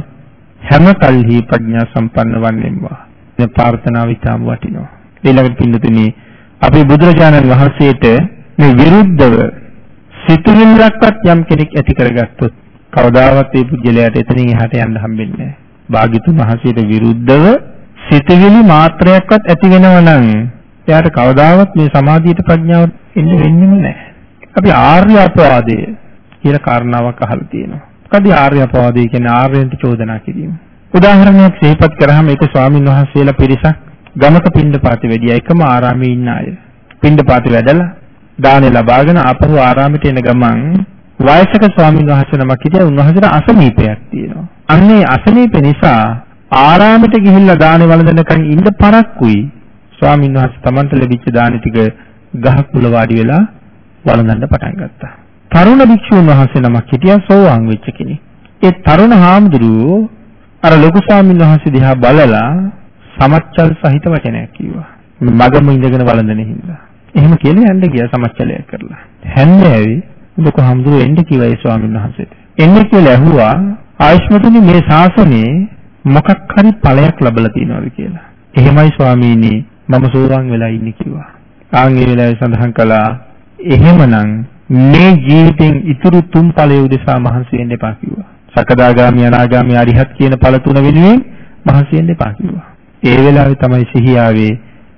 හැම කල්හි ප්‍රඥා සම්පන්න වන්නෙම්වා. මේ ප්‍රාර්ථනාව ඉතාම වටිනවා. ඊළඟට පින්නතුනි අපි බුදුරජාණන් වහන්සේට මේ විරුද්ධව සිතුවිල්ලක්වත් යම් කෙනෙක් ඇති කරගත්තොත් කවදාවත් ඒ පුජ්‍යලයට එතනින් එහාට යන්න හම්බෙන්නේ නැහැ. භාග්‍යතුන් වහන්සේට විරුද්ධව සිතවිලි මාත්‍රයක්වත් ඇති වෙනව නම් එයාට කවදාවත් මේ සමාධියට ප්‍රඥාව එන්න වෙන්නේ නැහැ. අපි ආර්ය අපවාදය කියලා කාරණාවක් අහලා තියෙනවා. මොකද ආර්ය අපවාදය කියන්නේ ආර්යයන්ට චෝදනා කිරීම. උදාහරණයක් සිහිපත් කරාම ඒක ස්වාමින් වහන්සේලා පිරිසක් ගමක පින්ඩපාතේ වැඩියා එකම ආරාමේ ඉන්න අය. පින්ඩපාතේ වැඩලා දානේ ලබාගෙන ආපහු ආරාමයට එන ගමන් වයසක ස්වාමීන් වහන්සේ නමක් හිටියා උන්වහන්සේට අසනීපයක් තියෙනවා. අන්නේ අසනීප නිසා ආරාමයට ගිහිල්ලා දානේ වළඳනකන් ඉන්න පරක්කුයි. ස්වාමීන් වහන්සේ Tamanට ලැබිච්ච දානේ ටික ගහක් මුල වාඩි වෙලා වළඳන්න පටන් ගත්තා. තරුණ භික්ෂුන් වහන්සේ නමක් හිටියා සෝවාන් වෙච්ච කෙනෙක්. ඒ තරුණ හාමුදුරුවෝ අර ලොකු ස්වාමීන් වහන්සේ දිහා බලලා සමච්චල් සහිත වචනයක් කිව්වා. මගම ඉඳගෙන වළඳන හින්දා. එහෙම කියලා යන්න ගියා සමච්චලයක් කරලා. හැන්දෑවේ ලොකු හාමුදුරුවෝ එන්න කිව්වා ඒ ස්වාමීන් වහන්සේට. එන්න කියලා ඇහුවා ආයුෂ්මතුනි මේ ශාසනයේ මොකක් හරි ඵලයක් ලැබලා තියෙනවද කියලා. එහෙමයි ස්වාමීනි මම සෝවාන් වෙලා ඉන්නේ කිව්වා. ආන් ඒ වෙලාවේ සඳහන් කළා එහෙමනම් මේ ජීවිතෙන් ඉතුරු තුන් ඵලයේ උදෙසා මහන්සි වෙන්න එපා කිව්වා. සකදාගාමි අනාගාමි අරිහත් කියන ඵල තුන වෙනුවෙන් මහන්සි වෙන්න එපා කිව්වා. ඒ වෙලාවේ තමයි සිහිය ආවේ.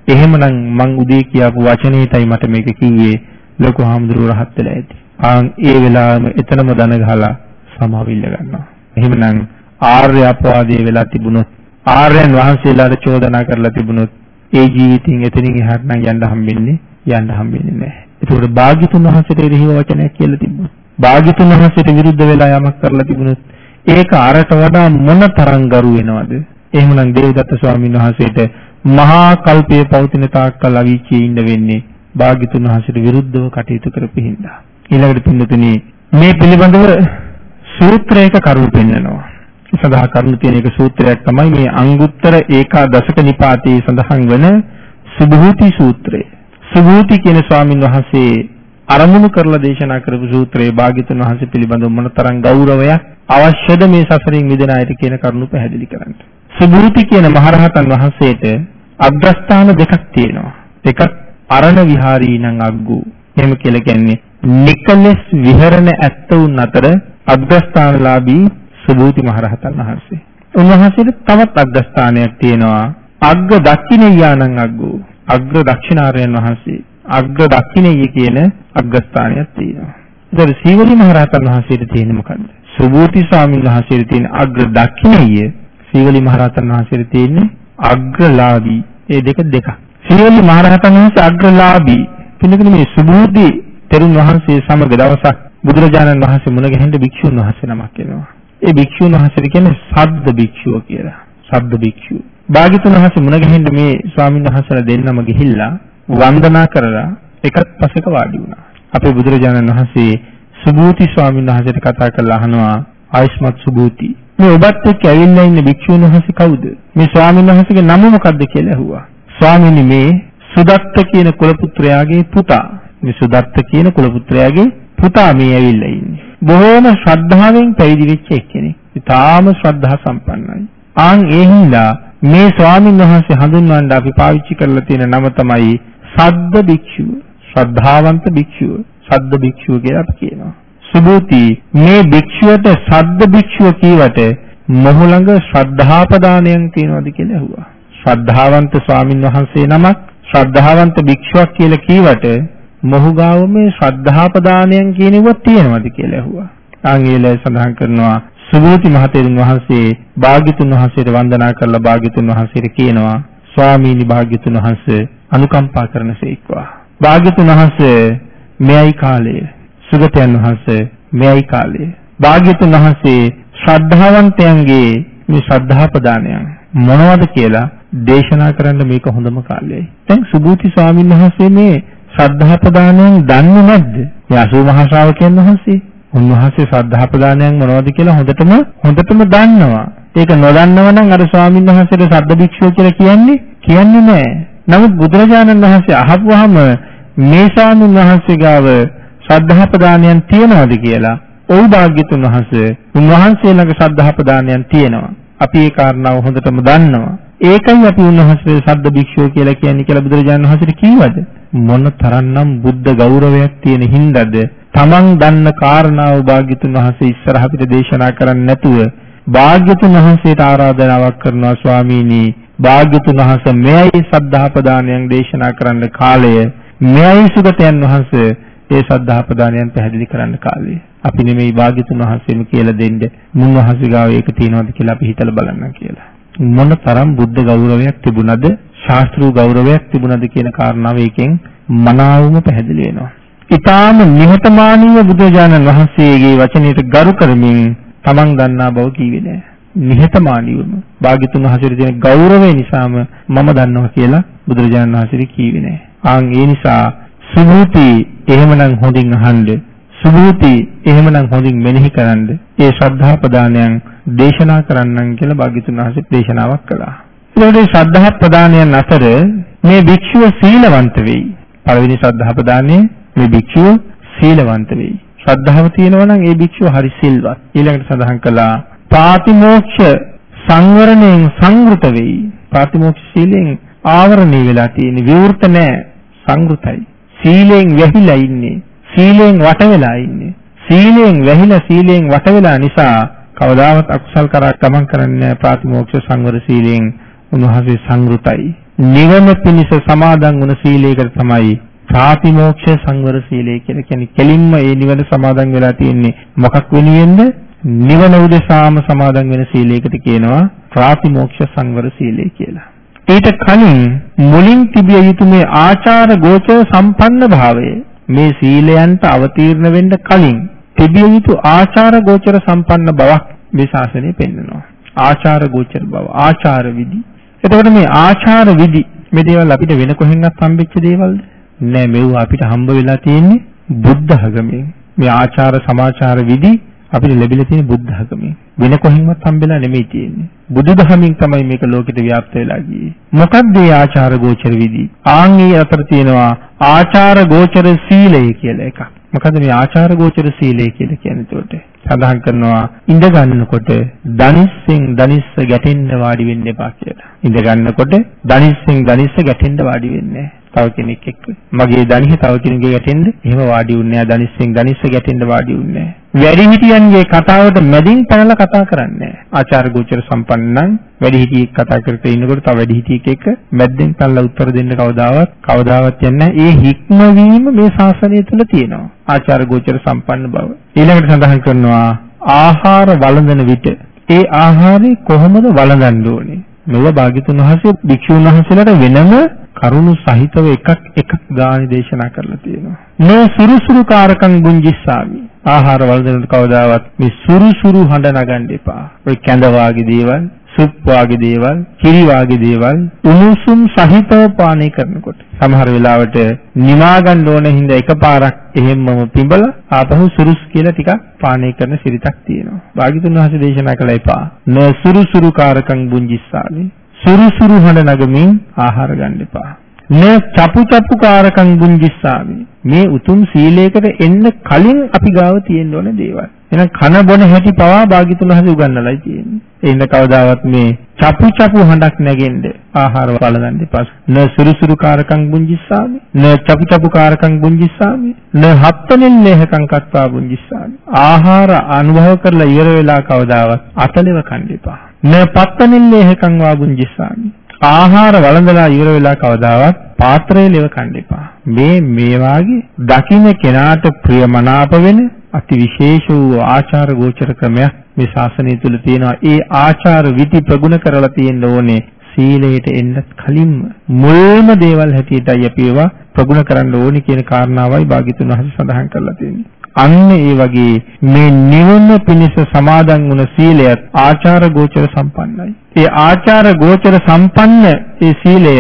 එහෙමනම් මං උදේ කියපු වචනේටයි මට මේක කිව්වේ ලොකු හාමුදුරුවෝ රහත් වෙලා ඇති. ආන් ඒ වෙලාවෙම එතනම දන ගහලා සමාවිල්ල ගන්නවා. එහෙමනම් ආර්ය අපවාදයේ වෙලා තිබුණොත් ආර්යයන් වහන්සේලාට චෝදනා කරලා තිබුණොත් ඒ ජීවිතින් එතනින් එහාට නම් යන්න හම්බෙන්නේ යන්න හම්බෙන්නේ නැහැ. ඒකෝට භාග්‍යතුන් වහන්සේට එරෙහිව වචනයක් කියලා තිබුණා. භාග්‍යතුන් වහන්සේට විරුද්ධ වෙලා යමක් කරලා තිබුණොත් ඒක අරට වඩා මොන තරම් ගරු වෙනවද? එහෙමනම් දේවදත්ත ස්වාමීන් වහන්සේට මහා කල්පයේ පවතින තාක්කල් අවීචියේ ඉන්න වෙන්නේ භාග්‍යතුන් වහන්සේට විරුද්ධව කටයුතු කරපු හින්දා. ඊළඟට පින්නතුනි මේ පිළිබඳව සූත්‍රයක කරුණු පෙන්නනවා. සඳහා කරුණු තියෙන එක සූත්‍රයක් තමයි මේ අංගුත්තර ඒකාදශක නිපාතයේ සඳහන් වන සුභූති සූත්‍රය. සුභූති කියන ස්වාමින් වහන්සේ අරමුණු කරලා දේශනා කරපු සූත්‍රයේ භාග්‍යතුන් වහන්සේ පිළිබඳව මොනතරම් ගෞරවයක් අවශ්‍යද මේ සසරින් මිදෙන අයට කියන කරුණු පැහැදිලි කරන්න. සුභූති කියන මහරහතන් වහන්සේට අග්‍රස්ථාන දෙකක් තියෙනවා. එකක් අරණ විහාරී නම් අග්ගු. එහෙම කියලා කියන්නේ නිකලස් විහරණ ඇත්තවුන් අතර අග්‍රස්ථානලාභී සුභූති මහරහතන් වහන්සේ. උන්වහන්සේට තවත් අග්‍රස්ථානයක් තියෙනවා. අග්ග දක්ෂිනේයානං අග්ගු. අග්‍ර දක්ෂිනාරයන් වහන්සේ. අග්‍ර දක්ෂිනේය කියන අග්‍රස්ථානයක් තියෙනවා. ඒතර සීවලි මහරහතන් වහන්සේට තියෙන්නේ මොකද්ද? සුභූති ස්වාමීන් වහන්සේට තියෙන අග්‍ර දක්ෂිනේය සීවලි මහරහතන් වහන්සේට තියෙන්නේ අග්‍රලාභී. ඒ දෙක දෙකක්. සීවලි මහරහතන් වහන්සේ අග්‍රලාභී. පිළිගන්නේ මේ සුභූති තෙරුන් වහන්සේ සමග දවසක් බුදුරජාණන් වහන්සේ මුණ ගැහෙන්න භික්ෂුන් වහන්සේ නමක් එනවා. ඒ භික්ෂුන් වහන්සේට කියන්නේ සද්ද භික්ෂුව කියලා. සද්ද භික්ෂුව. භාග්‍යතුන් වහන්සේ මුණ ගැහෙන්න මේ ස්වාමීන් වහන්සේලා දෙන්නම ගිහිල්ලා වන්දනා කරලා එකත් පසෙක වාඩි වුණා. අපේ බුදුරජාණන් වහන්සේ සුභූති ස්වාමීන් වහන්සේට කතා කරලා අහනවා ආයස්මත් සුභූති මේ ඔබත් එක්ක ඇවිල්ලා ඉන්න භික්ෂුන් වහන්සේ කවුද? මේ ස්වාමීන් වහන්සේගේ නම මොකක්ද කියලා ඇහුවා. ස්වාමීනි මේ සුදත්ත කියන කුල පුත්‍රයාගේ පුතා. මේ සුදත්ත කියන කුල පුත්‍රයාගේ පුතා මේ ඇවිල්ලා ඉන්නේ. බොහෝම ශ්‍රද්ධාවෙන් පැවිදි වෙච්ච එක්කෙනෙක්. ඉතාම ශ්‍රද්ධා සම්පන්නයි. ආන් ඒ හින්දා මේ ස්වාමීන් වහන්සේ හඳුන්වන්න අපි පාවිච්චි කරලා තියෙන නම තමයි සද්ද භික්ෂුව. ශ්‍රද්ධාවන්ත භික්ෂුව. සද්ද භික්ෂුව කියලා අපි කියනවා. සුභූති මේ භික්ෂුවට සද්ද භික්ෂුව කීවට මොහු ළඟ ශ්‍රද්ධාපදානයක් තියෙනවද කියලා ඇහුවා. ශ්‍රද්ධාවන්ත ස්වාමින් වහන්සේ නමක් ශ්‍රද්ධාවන්ත භික්ෂුවක් කියලා කීවට මොහු ගාව මේ ශ්‍රද්ධාපදානයන් කියනෙවත් තියෙනවද කියලා ඇහුවා. ආංගීලය සඳහන් කරනවා සුභූති මහතෙරුන් වහන්සේ භාග්‍යතුන් වහන්සේට වන්දනා කරලා භාග්‍යතුන් වහන්සේට කියනවා ස්වාමීනි භාග්‍යතුන් වහන්සේ අනුකම්පා කරනසේක්වා. භාග්‍යතුන් වහන්සේ මෙයයි කාලය. සුගතයන් වහන්සේ මෙයයි කාලය. භාග්‍යතුන් වහන්සේ ශ්‍රද්ධාවන්තයන්ගේ මේ ශ්‍රද්ධා ප්‍රදානයන් මොනවද කියලා දේශනා කරන්න මේක හොඳම කාලයයි. දැන් සුභූති ස්වාමීන් වහන්සේ මේ ශ්‍රද්ධා ප්‍රදානයන් දන්නේ නැද්ද? මේ අසූ මහා ශ්‍රාවකයන් වහන්සේ. උන්වහන්සේ ශ්‍රද්ධා ප්‍රදානයන් මොනවද කියලා හොඳටම හොඳටම දන්නවා. ඒක නොදන්නව නම් අර ස්වාමීන් වහන්සේට සද්ද භික්ෂුව කියලා කියන්නේ කියන්නේ නැහැ. නමුත් බුදුරජාණන් වහන්සේ අහපුවාම මේ ස්වාමීන් වහන්සේ ගාව ශ්‍රද්ධා ප්‍රදානයන් තියනවාද කියලා ඔව් භාග්‍යතුන් වහන්සේ උන්වහන්සේ ළඟ ශ්‍රද්ධා ප්‍රදානයන් තියෙනවා. අපි ඒ කාරණාව හොඳටම දන්නවා. ඒකයි අපි උන්වහන්සේ සද්ද භික්ෂුව කියලා කියන්නේ කියලා බුදුරජාණන් වහන්සේට කිව්වද? මොන තරම්නම් බුද්ධ ගෞරවයක් තියෙන හින්දාද තමන් දන්න කාරණාව භාග්‍යතුන් වහන්සේ ඉස්සරහ පිට දේශනා කරන්නේ නැතුව භාග්‍යතුන් වහන්සේට ආරාධනාවක් කරනවා ස්වාමීනි භාග්‍යතුන් වහන්සේ මෙයයි සද්ධා ප්‍රදානයන් දේශනා කරන්න කාලය. මෙයයි සුගතයන් වහන්සේ ඒ සද්ධා ප්‍රදානයන් පැහැදිලි කරන්න කාලය. අපි නෙමෙයි භාග්‍යතුන් වහන්සේම කියලා දෙන්නේ මුන් වහන්සේ ගාව ඒක තියෙනවද කියලා අපි හිතලා බලන්න කියලා. මොන තරම් බුද්ධ ගෞරවයක් තිබුණද ශාස්ත්‍රීය ගෞරවයක් තිබුණද කියන කාරණාව එකෙන් මනාවම පැහැදිලි වෙනවා. ඊටාම නිහතමානීව බුදුජානන් වහන්සේගේ වචනයට ගරු කරමින් තමන් දන්නා බව කීවේ නෑ. නිහතමානීවම භාග්‍යතුන් වහන්සේට දෙන ගෞරවය නිසාම මම දන්නවා කියලා බුදුරජාණන් වහන්සේ කීවේ නෑ. ආන් ඒ නිසා සුභූති එහෙමනම් හොඳින් අහන්න සුභූති එහෙමනම් හොඳින් මෙනෙහි කරන්න ඒ ශ්‍රද්ධා ප්‍රදානයන් දේශනා කරන්නම් කියලා භාග්‍යතුන් වහන්සේ දේශනාවක් කළා. ඒකට ශ්‍රද්ධා ප්‍රදානයන් අතර මේ භික්ෂුව සීලවන්ත වෙයි. පළවෙනි ශ්‍රද්ධා ප්‍රදානයේ මේ භික්ෂුව සීලවන්ත වෙයි. ශ්‍රද්ධාව තියෙනවා නම් ඒ භික්ෂුව හරි සිල්වත්. ඊළඟට සඳහන් කළා පාතිමෝක්ෂ සංවරණයෙන් සංවෘත වෙයි. පාතිමෝක්ෂ සීලෙන් ආවරණය වෙලා තියෙන විවෘත නැහැ සංවෘතයි. සීලෙන් වැහිලා ඉන්නේ. සීලෙන් වට වෙලා ඉන්නේ. සීලෙන් වැහිලා සීලෙන් වට වෙලා නිසා කවදාවත් අකුසල් කරා ගමන් කරන්නේ ප්‍රාතිමෝක්ෂ සංවර සීලෙන් උන්වහන්සේ සංවෘතයි. නිවන පිණිස සමාදන් වුණ සීලයකට තමයි ප්‍රාතිමෝක්ෂ සංවර සීලය කියලා කියන්නේ. කෙලින්ම ඒ නිවන සමාදන් වෙලා තියෙන්නේ මොකක් වෙනුවෙන්ද? නිවන උදෙසාම සමාදන් වෙන සීලයකට කියනවා ප්‍රාතිමෝක්ෂ සංවර සීලය කියලා. ඊට කලින් මුලින් තිබිය යුතු මේ ආචාර ගෝචර සම්පන්න භාවය මේ සීලයන්ට අවතීර්ණ වෙන්න කලින් තිබිය යුතු ආචාර ගෝචර සම්පන්න බවක් මේ ශාසනය පෙන්වනවා. ආචාර ගෝචර බව, ආචාර විදි. එතකොට මේ ආචාර විදි මේ දේවල් අපිට වෙන කොහෙන්වත් හම්බෙච්ච දේවල්ද? නෑ මේව අපිට හම්බ වෙලා තියෙන්නේ බුද්ධ ධර්මයෙන්. මේ ආචාර සමාචාර විදි අපිට ලැබිලා තියෙන බුද්ධ ධර්මයෙන්. වෙන කොහෙන්වත් හම්බෙලා නෙමෙයි තියෙන්නේ. බුදුදහමින් තමයි මේක ලෝකෙට ව්‍යාප්ත වෙලා ගියේ. මොකක්ද මේ ආචාර ගෝචර විදි? ආන්ගේ අතර තියෙනවා ආචාර ගෝචර සීලය කියලා එකක්. මොකද මේ ආචාර ගෝචර සීලය කියලා කියන්නේ උඩට. සඳහන් කරනවා ඉඳ ගන්නකොට දනිස්සෙන් දනිස්ස ගැටෙන්න වාඩි වෙන්න එපා කියලා. ඉඳ ගන්නකොට දනිස්සෙන් දනිස්ස ගැටෙන්න වාඩි වෙන්නේ තව කෙනෙක් එක්ක. මගේ දණිහ තව කෙනෙකුගේ ගැටෙන්න එහෙම වාඩි වුන්නේ නැහැ. දනිස්සෙන් දනිස්ස ගැටෙන්න වාඩි වුන්නේ නැහැ. වැඩිහිටියන්ගේ කතාවට මැදින් පැනලා කතා කරන්නේ ආචාර ගෝචර සම්පන්නන් වැඩිහිටියෙක් කතා කරගෙන ඉන්නකොට තව වැඩිහිටියෙක් එක්ක මැද්දෙන් පැනලා උත්තර දෙන්න කවදාවත් කවදාවත් යන්නේ ඒ හික්මවීම මේ ශාසනය තුල තියෙනවා ආචාර ගෝචර සම්පන්න බව ඊළඟට සඳහන් කරනවා ආහාර වළඳන විට ඒ ආහාරය කොහොමද වළඳන්න ඕනේ මෙව භාග්‍යතුන් වහන්සේ භික්ෂුන් වහන්සේලාට වෙනම කරුණු සහිතව එකක් එකක් ගානේ දේශනා කරලා තියෙනවා. මේ සුරුසුරු කාරකම් ගුංජිස්සාමි. ආහාර වළඳනකොට කවදාවත් මේ සුරුසුරු හඬ නගන්න එපා. ඔය කැඳ වාගේ දේවල්, සුප් වාගේ දේවල්, කිරි වාගේ දේවල් උණුසුම් සහිතව පානය කරනකොට සමහර වෙලාවට නිවා ගන්න ඕන හින්දා එකපාරක් එහෙම්මම පිඹලා ආපහු සුරුස් කියලා ටිකක් පානය කරන සිරිතක් තියෙනවා. භාග්‍යතුන් වහන්සේ දේශනා කළා එපා. න සුරුසුරු කාරකම් බුංජිස්සාමි. සුරුසුරු හඬ නගමින් ආහාර ගන්න එපා. න චපු චපු කාරකම් බුංජිස්සාමි. මේ උතුම් සීලයකට එන්න කලින් අපි ගාව තියෙන්න ඕන දේවල්. එහෙනම් කන බොන හැටි පවා භාග්‍යතුන් හසු උගන්වලායි තියෙන්නේ. ඒ ඉන්න කවදාවත් මේ චපු චපු හඬක් නැගෙන්න ආහාර බලගන්න එපා. න සුරුසුරු කාරකම් බුංජිස්සාමි. න චපු චපු කාරකම් බුංජිස්සාමි. න හත්තනෙන් ලේහකම් කත්වා බුංජිස්සාමි. ආහාර අනුභව කරලා ඉවර වෙලා කවදාවත් අතලෙව කන්න එපා. න පත්තනෙන් ලේහකම් වා බුංජිස්සාමි. ආහාර වළඳලා ඉවර වෙලා කවදාවත් පාත්‍රයේ ලෙව කන්න එපා. මේ මේ වාගේ දකින්න කෙනාට ප්‍රියමනාප වෙන අති විශේෂ වූ ආචාර ගෝචර ක්‍රමයක් මේ ශාසනය තුල තියෙනවා. ඒ ආචාර විധി ප්‍රගුණ කරලා තියෙන්න ඕනේ. සීලයට එන්නත් කලින්ම මුල්ම දේවල් හැටියටයි අපි ඒවා ප්‍රගුණ කරන්න ඕනේ කියන කාරණාවයි භාග්‍යතුන් වහන්සේ සඳහන් කරලා තියෙන්නේ. අන්න ඒ වගේ මේ නිවන පිණිස සමාදන් වුණ සීලයත් ආචාර ගෝචර සම්පන්නයි. ඒ ආචාර ගෝචර සම්පන්න ඒ සීලය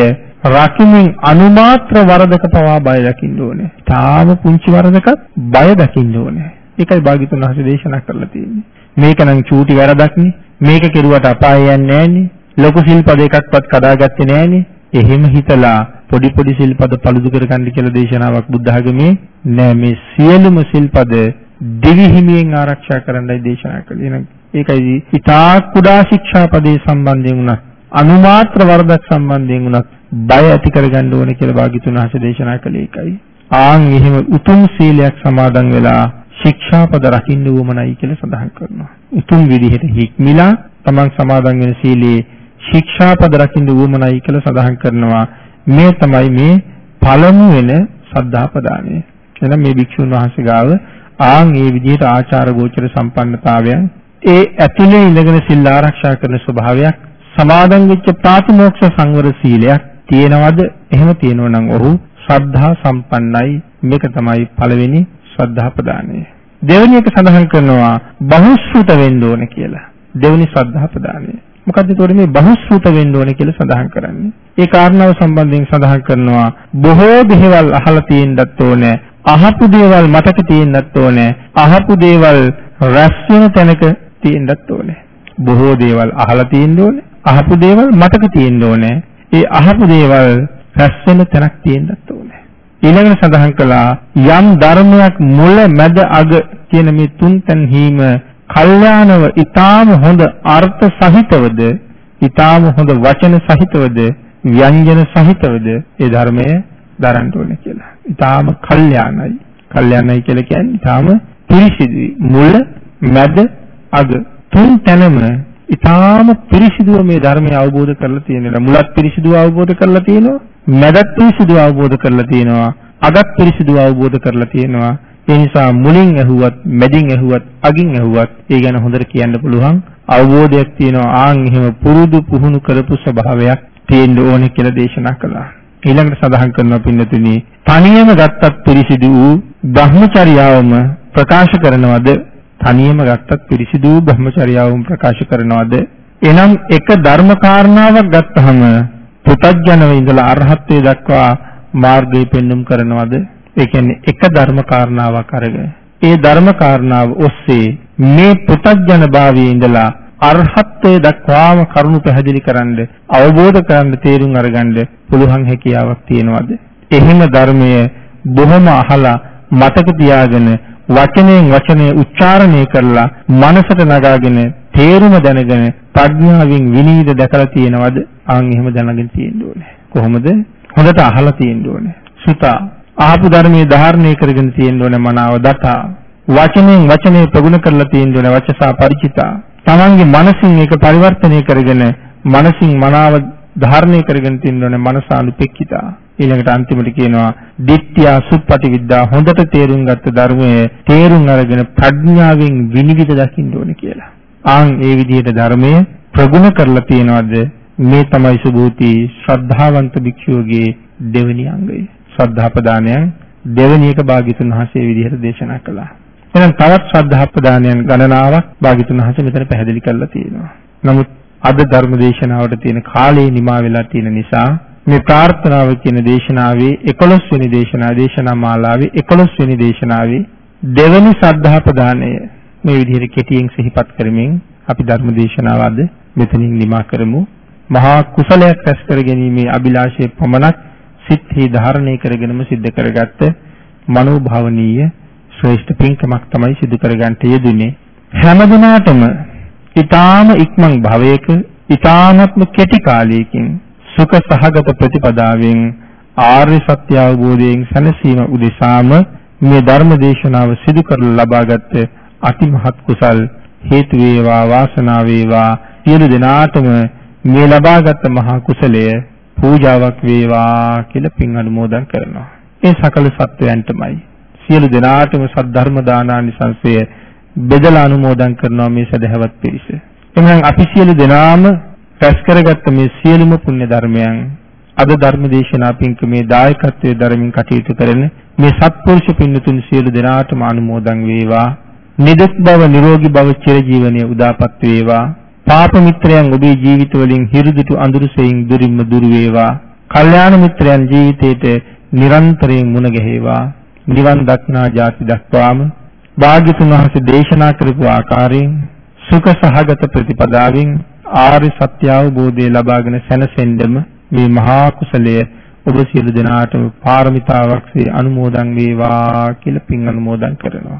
රකිමින් අනුමාත්‍ර වරදක පවා බය දකින්න ඕනේ. තාම පුංචි වරදකත් බය දකින්න ඕනේ. ඒකයි භාග්‍යතුන් වහන්සේ දේශනා කරලා තියෙන්නේ. මේක නම් චූටි වැරදක්නේ. මේක කෙරුවට අපාය යන්නේ නැහනේ. ලොකු සිල්පද එකක්වත් කඩාගත්තේ නැහනේ. එහෙම හිතලා පොඩි පොඩි සිල්පද පළුදු කරගන්න කියලා දේශනාවක් බුද්ධ ආගමේ නෑ මේ සියලුම සිල්පද දිවි හිමියෙන් ආරක්ෂා කරන්නයි දේශනා කළේ. එහෙනම් ඒකයි ඊටා කුඩා ශික්ෂාපදේ සම්බන්ධයෙන් උනත් අනුමාත්‍ර වරදක් සම්බන්ධයෙන් උනත් බය ඇති කරගන්න ඕනේ කියලා භාග්‍යතුන් වහන්සේ දේශනා කළේ ඒකයි. ආන් එහෙම උතුම් සීලයක් සමාදන් වෙලා ශික්ෂාපද රකින්න උවමනයි කියලා සඳහන් කරනවා. උතුම් විදිහට හික්මිලා තමන් සමාදන් වෙන සීලේ ශික්ෂාපද රකින්න උවමනයි කියලා සඳහන් කරනවා. මේ තමයි මේ පළමු වෙන සද්ධා ප්‍රදානය. එහෙනම් මේ භික්ෂුන් වහන්සේ ගාව ආන් මේ විදිහට ආචාර ගෝචර සම්පන්නතාවයන් ඒ ඇතුලේ ඉඳගෙන සිල් ආරක්ෂා කරන ස්වභාවයක් සමාදන් වෙච්ච ප්‍රාතිමෝක්ෂ සංවර සීලයක් තියෙනවද? එහෙම තියෙනවා නම් ඔහු ශ්‍රද්ධා සම්පන්නයි. මේක තමයි පළවෙනි ශ්‍රද්ධා ප්‍රදානය. දෙවෙනි එක සඳහන් කරනවා බහුශ්‍රුත වෙන්න ඕන කියලා. දෙවෙනි ශ්‍රද්ධා ප්‍රදානය. මොකද්ද ඒතකොට මේ බහුශ්‍රුත වෙන්න ඕන කියලා සඳහන් කරන්නේ. ඒ කාරණාව සම්බන්ධයෙන් සඳහන් කරනවා බොහෝ දේවල් අහලා තියෙන්නත් ඕනේ. අහපු දේවල් මතක තියෙන්නත් ඕනේ. අහපු දේවල් රැස් වෙන තැනක තියෙන්නත් ඕනේ. බොහෝ දේවල් අහලා තියෙන්න ඕනේ. අහපු දේවල් මතක තියෙන්න ඕනේ. ඒ අහපු දේවල් රැස් වෙන තැනක් තියෙන්නත් ඕනේ. ඊළඟට සඳහන් කළා යම් ධර්මයක් මුල මැද අග කියන මේ තුන් තැන්හිම කල්යාණව ඊටාම හොඳ අර්ථ සහිතවද ඊටාම හොඳ වචන සහිතවද ව්‍යංජන සහිතවද ඒ ධර්මය දරන්න ඕනේ කියලා. ඊටාම කල්යාණයි. කල්යාණයි කියලා කියන්නේ ඊටාම පිරිසිදුයි. මුල මැද අග තුන් තැනම ඊටාම පිරිසිදුව මේ ධර්මය අවබෝධ කරලා තියෙනවා. මුලත් පිරිසිදුව අවබෝධ කරලා තියෙනවා. මැදත් පිරිසිදුව අවබෝධ කරලා තියෙනවා. අගත් පිරිසිදුව අවබෝධ කරලා තියෙනවා. ඒ නිසා මුලින් ඇහුවත්, මැදින් ඇහුවත්, අගින් ඇහුවත් ඒ ගැන හොඳට කියන්න පුළුවන් අවබෝධයක් තියෙනවා. ආන් එහෙම පුරුදු පුහුණු කරපු ස්වභාවයක් තියෙන්න ඕනේ කියලා දේශනා කළා. ඊළඟට සඳහන් කරනවා පින්නතුනි තනියම ගත්තත් පිරිසිදු වූ බ්‍රහ්මචර්යාවම ප්‍රකාශ කරනවද තනියම ගත්තත් පිරිසිදු වූ බ්‍රහ්මචර්යාවම ප්‍රකාශ කරනවද එනම් එක ධර්ම කාරණාවක් ගත්තහම පුතඥව ඉඳලා අරහත්ත්වයට දක්වා මාර්ගය පෙන්눔 කරනවද ඒ කියන්නේ එක ධර්ම කාරණාවක් අරගෙන ඒ ධර්ම කාරණාව ඔස්සේ මේ පුතඥ භාවයේ ඉඳලා අරහත්ත්වයට දක්වාම කරුණු පැහැදිලි කරන්න අවබෝධ කරන්න තේරුම් අරගන්න පුළුවන් හැකියාවක් තියෙනවද එහෙම ධර්මය බොහොම අහලා මතක තියාගෙන වචනයෙන් වචනය උච්චාරණය කරලා මනසට නගාගෙන තේරුම දැනගෙන ප්‍රඥාවෙන් විනීත දැකලා තියෙනවද? ආන් එහෙම දැනගෙන තියෙන්න ඕනේ. කොහොමද? හොඳට අහලා තියෙන්න ඕනේ. සුතා ආපු ධර්මයේ ධාරණය කරගෙන තියෙන්න ඕනේ මනාව දතා. වචනෙන් වචනේ ප්‍රගුණ කරලා තියෙන්න ඕනේ වචසා ಪರಿචිතා. තමන්ගේ මනසින් ඒක පරිවර්තනය කරගෙන මනසින් මනාව ධාරණය කරගෙන තියෙන්න ඕනේ මනසානුපෙක්කිතා. ඊළඟට අන්තිමට කියනවා ditthiya suppati viddha හොඳට තේරුම් ගත්ත ධර්මයේ තේරුම් අරගෙන ප්‍රඥාවෙන් විනිවිද දකින්න ඕනේ කියලා. ආන් ඒ විදිහට ධර්මයේ ප්‍රගුණ කරලා තියනවාද මේ තමයි සුභූති ශ්‍රද්ධාවන්ත භික්ෂුවගේ දෙවෙනි අංගය. ශ්‍රද්ධා ප්‍රදානයන් දෙවෙනි එක භාග්‍යතුන් වහන්සේ විදිහට දේශනා කළා. එහෙනම් තවත් ශ්‍රද්ධා ප්‍රදානයන් ගණනාවක් භාග්‍යතුන් වහන්සේ මෙතන පැහැදිලි කරලා තියෙනවා. නමුත් අද ධර්ම දේශනාවට තියෙන කාලේ නිමා වෙලා තියෙන නිසා මේ ප්‍රාර්ථනාව කියන දේශනාවේ 11 වෙනි දේශනා දේශනා මාලාවේ 11 වෙනි දේශනාවේ දෙවෙනි ශ්‍රද්ධා ප්‍රදානය මේ විදිහට කෙටියෙන් සිහිපත් කරමින් අපි ධර්ම දේශනාව අද මෙතනින් නිමා කරමු. මහා කුසලයක් රැස් කර ගැනීමේ අභිලාෂයේ පමණක් සිත්හි ධාරණය කරගෙනම සිද්ධ කරගත්ත මනෝභාවනීය ශ්‍රේෂ්ඨ පින්කමක් තමයි සිදු කරගන්නට යෙදුනේ. හැම දිනාටම ඊ타ම ඉක්මන් භවයක ඊ타මත්ම කෙටි කාලයකින් සුඛ සහගත ප්‍රතිපදාවෙන් ආර්ය සත්‍ය අවබෝධයෙන් සැනසීම උදෙසාම මේ ධර්ම දේශනාව සිදු කරලා ලබාගත් අතිමහත් කුසල් හේතු වේවා වාසනාව වේවා සියලු දෙනාටම මේ ලබාගත් මහා කුසලය පූජාවක් වේවා කියලා පින් අනුමෝදන් කරනවා. ඒ සකල සත්වයන්ටමයි. සියලු දෙනාටම සද්ධර්ම දානානිසංසය බෙදලා අනුමෝදන් කරනවා මේ සදහවත් පිරිස. එමනම් අපි සියලු දෙනාම රැස් කරගත්ත මේ සියලුම පුණ්‍ය ධර්මයන් අද ධර්ම දේශනා පින්කමේ දායකත්වයේ ධර්මින් කටයුතු කරන මේ සත්පුරුෂ පින්නතුන් සියලු දෙනාටම අනුමෝදන් වේවා. නිදුක් බව නිරෝගී බව චිරජීවනයේ උදාපත් වේවා පාප මිත්‍රයන් ඔබේ ජීවිත වලින් හිරුදුටු අඳුරුසෙයින් දුරින්ම දුර වේවා. කල්යාණ මිත්‍රයන් ජීවිතේට නිරන්තරයෙන් මුණ ගැහිවා. නිවන් දක්නා ජාති දක්වාම භාග්‍යතුන් වහන්සේ දේශනා කරපු ආකාරයෙන් සුඛ සහගත ප්‍රතිපදාවෙන් ආර්ය සත්‍ය අවබෝධය ලබාගෙන සැනසෙන්නම මේ මහා කුසලය ඔබ සියලු දෙනාටම පාරමිතාවක්සේ අනුමෝදන් වේවා කියලා පින් අනුමෝදන් කරනවා.